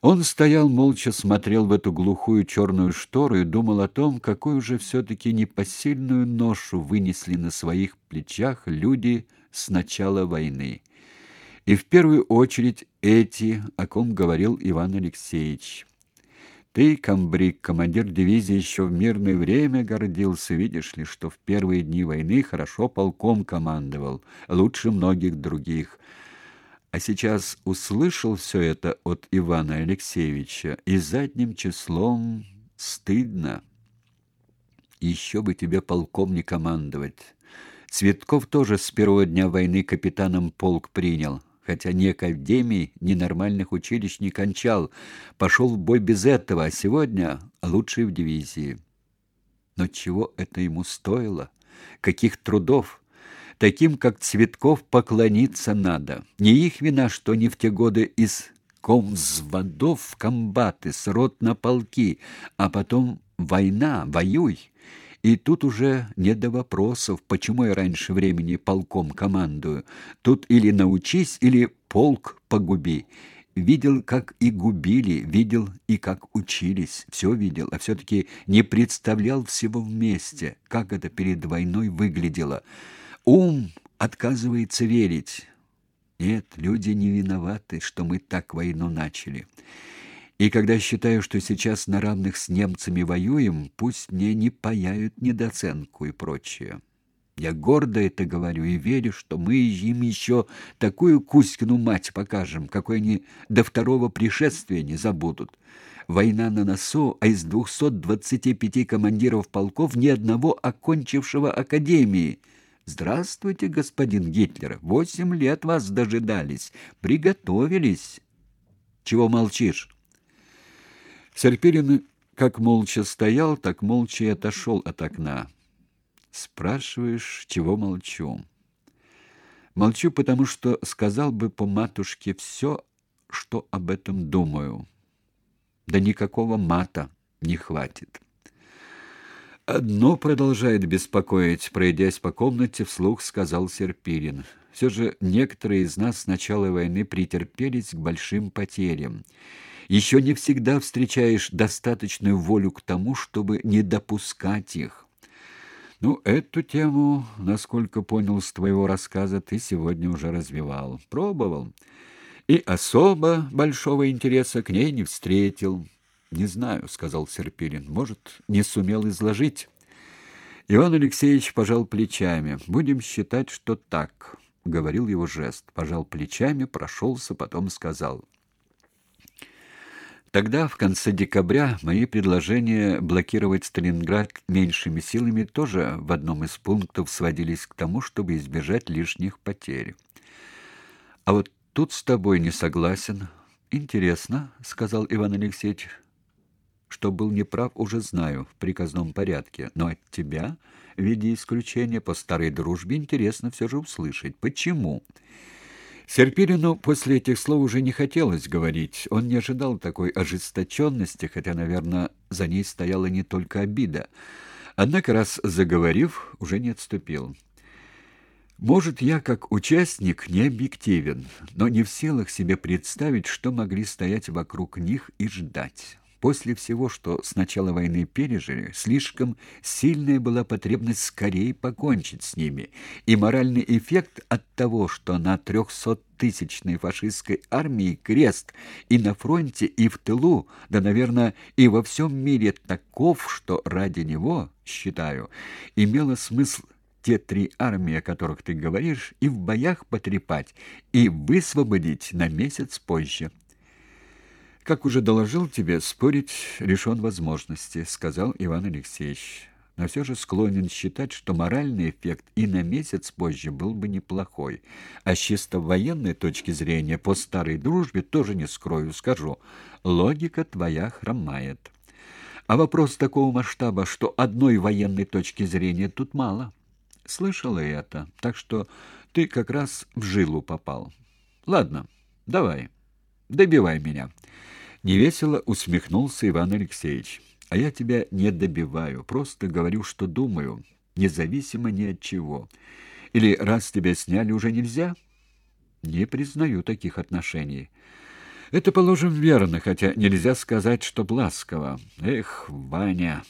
Он стоял молча, смотрел в эту глухую черную штору и думал о том, какую же все-таки непосильную ношу вынесли на своих плечах люди с начала войны. И в первую очередь эти, о ком говорил Иван Алексеевич. Ты, комбриг, командир дивизии, еще в мирное время гордился, видишь ли, что в первые дни войны хорошо полком командовал, лучше многих других а сейчас услышал все это от Ивана Алексеевича, и задним числом стыдно. Еще бы тебе полком не командовать. Цветков тоже с первого дня войны капитаном полк принял, хотя ни академий, ни нормальных училищ не кончал, пошел в бой без этого, а сегодня лучший в дивизии. Но чего это ему стоило? Каких трудов? Таким, как Цветков, поклониться надо. Не их вина, что не в те годы из комзводов в комбаты, с рот на полки, а потом война, воюй. И тут уже не до вопросов, почему я раньше времени полком командую. Тут или научись, или полк погуби. Видел, как и губили, видел и как учились, все видел, а все-таки не представлял всего вместе, как это перед войной выглядело. Ум отказывается верить. Нет, люди не виноваты, что мы так войну начали. И когда считаю, что сейчас на равных с немцами воюем, пусть мне не паяют недооценку и прочее. Я гордо это говорю и верю, что мы им еще такую Кузькину мать покажем, какой они до второго пришествия не забудут. Война на носу, а из 225 командиров полков ни одного окончившего академии – Здравствуйте, господин Гитлер. Восемь лет вас дожидались, приготовились. Чего молчишь? Серпирин как молча стоял, так молча и отошел от окна. Спрашиваешь, чего молчу? Молчу, потому что сказал бы по матушке все, что об этом думаю. Да никакого мата не хватит. Одно продолжает беспокоить, пройдясь по комнате, вслух сказал Серпирин. Все же некоторые из нас с начала войны претерпелись к большим потерям. Еще не всегда встречаешь достаточную волю к тому, чтобы не допускать их. Ну, эту тему, насколько понял с твоего рассказа, ты сегодня уже развивал, пробовал. И особо большого интереса к ней не встретил. Не знаю, сказал Серпилин. Может, не сумел изложить. Иван Алексеевич пожал плечами. Будем считать, что так, говорил его жест. Пожал плечами, прошелся, потом сказал: Тогда, в конце декабря, мои предложения блокировать Сталинград меньшими силами тоже в одном из пунктов сводились к тому, чтобы избежать лишних потерь. А вот тут с тобой не согласен. Интересно, сказал Иван Алексеевич. Что был неправ, уже знаю в приказном порядке, но от тебя, в виде исключения по старой дружбе, интересно все же услышать. Почему? Серпирину после этих слов уже не хотелось говорить. Он не ожидал такой ожесточенности, хотя, наверное, за ней стояла не только обида. Однако, раз заговорив, уже не отступил. Может, я как участник не объективен, но не в силах себе представить, что могли стоять вокруг них и ждать. После всего, что с начала войны пережили, слишком сильная была потребность скорее покончить с ними, и моральный эффект от того, что на трехсоттысячной фашистской армии крест и на фронте, и в тылу, да, наверное, и во всем мире таков, что ради него, считаю, имело смысл те три армии, о которых ты говоришь, и в боях потрепать, и высвободить на месяц позже. Как уже доложил тебе, спорить решен возможности, сказал Иван Алексеевич. Но все же склонен считать, что моральный эффект и на месяц позже был бы неплохой. А с чисто военной точки зрения, по старой дружбе, тоже не скрою, скажу, логика твоя хромает. А вопрос такого масштаба, что одной военной точки зрения тут мало. Слышала это, так что ты как раз в жилу попал. Ладно, давай, добивай меня. Невесело усмехнулся Иван Алексеевич. А я тебя не добиваю, просто говорю, что думаю, независимо ни от чего. Или раз тебя сняли, уже нельзя? Не признаю таких отношений. Это, положим, верно, хотя нельзя сказать, что ласково. Эх, Ваня,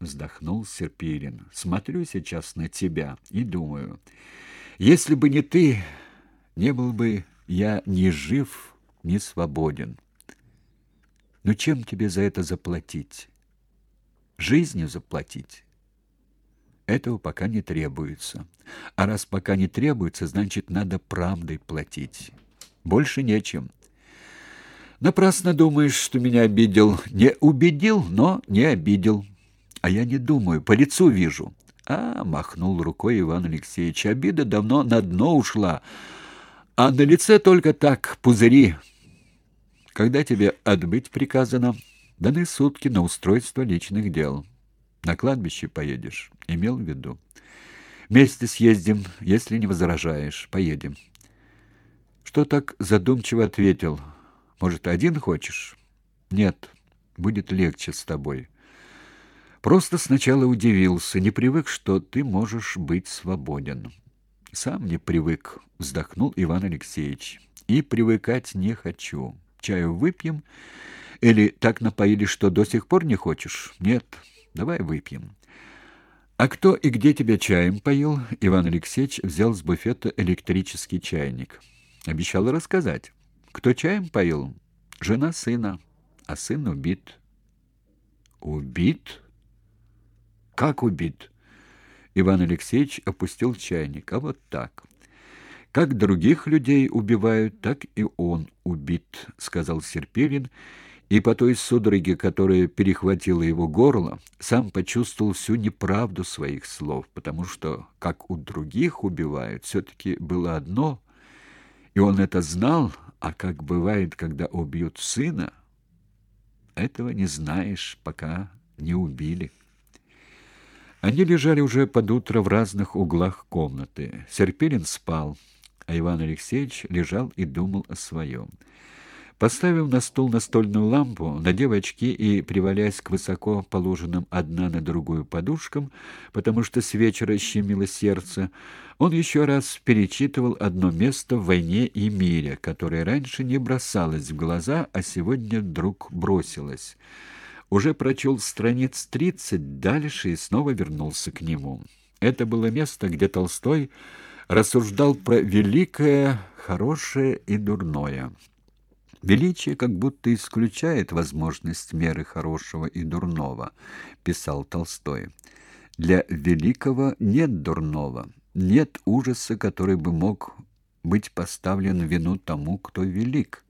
вздохнул Серпирин. Смотрю сейчас на тебя и думаю, если бы не ты, не был бы я ни жив, ни свободен. Но чем тебе за это заплатить? Жизнью заплатить? Этого пока не требуется. А раз пока не требуется, значит, надо правдой платить. Больше нечем. Напрасно думаешь, что меня обидел. Не убедил, но не обидел. А я не думаю, по лицу вижу. А, махнул рукой Иван Алексеевич, обида давно на дно ушла. А на лице только так, пузыри. Когда тебе отбыть приказано, даны сутки на устройство личных дел. На кладбище поедешь, имел в виду. Вместе съездим, если не возражаешь. Поедем. Что так задумчиво ответил? Может, один хочешь? Нет, будет легче с тобой. Просто сначала удивился, не привык, что ты можешь быть свободен. Сам не привык, вздохнул Иван Алексеевич. И привыкать не хочу. Чаю выпьем или так напоили, что до сих пор не хочешь? Нет. Давай выпьем. А кто и где тебя чаем поил? Иван Алексеевич взял с буфета электрический чайник. Обещал рассказать. Кто чаем поил? Жена сына, а сын убит. Убит? Как убит? Иван Алексеевич опустил чайник. А вот так. Как других людей убивают, так и он убит, сказал Серпилин и по той судороге, которая перехватила его горло, сам почувствовал всю неправду своих слов, потому что, как у других убивают, все-таки было одно, и он это знал, а как бывает, когда убьют сына, этого не знаешь, пока не убили. Они лежали уже под утро в разных углах комнаты. Серпилин спал, а Иван Алексеевич лежал и думал о своем. Поставив на стол настольную лампу, надев очки и привалясь к высоко положенным одна на другую подушкам, потому что с вечера щемило сердце, он еще раз перечитывал одно место в «Войне и мире», которое раньше не бросалось в глаза, а сегодня вдруг бросилось. Уже прочел страниц тридцать дальше и снова вернулся к нему. Это было место, где Толстой рассуждал про великое, хорошее и дурное. Величие как будто исключает возможность меры хорошего и дурного, писал Толстой. Для великого нет дурного, нет ужаса, который бы мог быть поставлен вину тому, кто велик.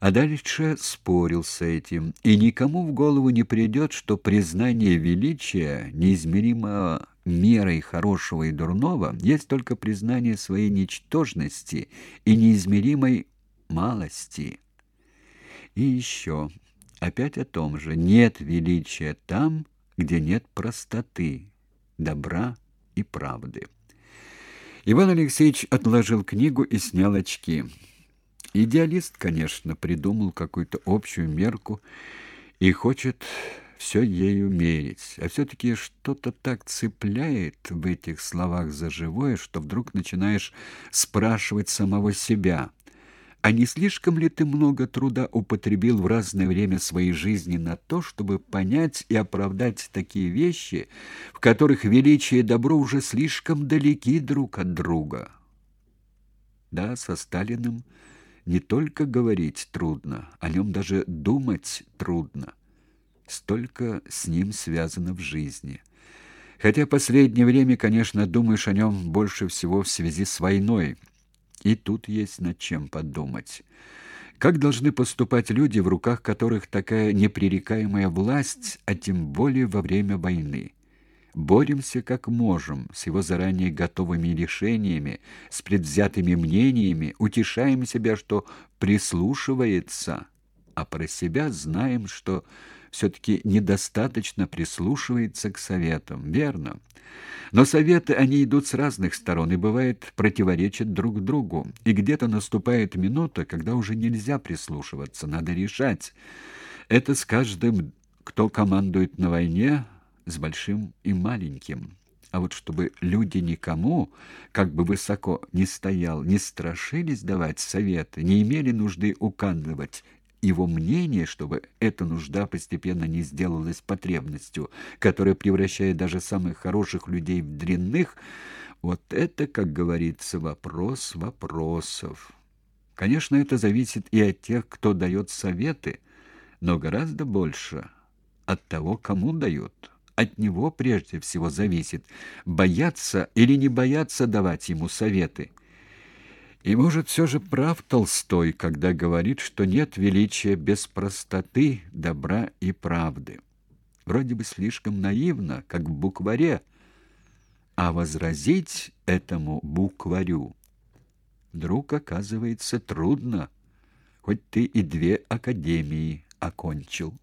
А дальше спорил с этим, и никому в голову не придет, что признание величия, неизмеримого мерой хорошего и дурного, есть только признание своей ничтожности и неизмеримой малости. И еще, опять о том же, нет величия там, где нет простоты, добра и правды. Иван Алексеевич отложил книгу и снял очки. Идеалист, конечно, придумал какую-то общую мерку и хочет все ею мерить. А все-таки что-то так цепляет в этих словах за живое, что вдруг начинаешь спрашивать самого себя – а не слишком ли ты много труда употребил в разное время своей жизни на то, чтобы понять и оправдать такие вещи, в которых величие и добро уже слишком далеки друг от друга? Да, со Сталиным не только говорить трудно, о нем даже думать трудно. Столько с ним связано в жизни. Хотя последнее время, конечно, думаешь о нем больше всего в связи с войной – и тут есть над чем подумать. Как должны поступать люди, в руках которых такая непререкаемая власть, а тем более во время войны? Боремся как можем, с его заранее готовыми решениями, с предвзятыми мнениями, утешаем себя, что прислушивается, а про себя знаем, что все-таки недостаточно прислушивается к советам. Верно. Но советы, они идут с разных сторон и, бывает, противоречат друг другу. И где-то наступает минута, когда уже нельзя прислушиваться, надо решать. Это с каждым, кто командует на войне, с большим и маленьким. А вот чтобы люди никому, как бы высоко ни стоял, не страшились давать советы, не имели нужды указывать его мнение, чтобы эта нужда постепенно не сделалась потребностью, которая превращает даже самых хороших людей в дрянных, вот это, как говорится, вопрос вопросов. Конечно, это зависит и от тех, кто дает советы, но гораздо больше от того, кому дают. От него прежде всего зависит, бояться или не бояться давать ему советы. И, может, все же прав Толстой, когда говорит, что нет величия без простоты, добра и правды. Вроде бы слишком наивно, как в букваре, а возразить этому букварю вдруг оказывается трудно, хоть ты и две академии окончил.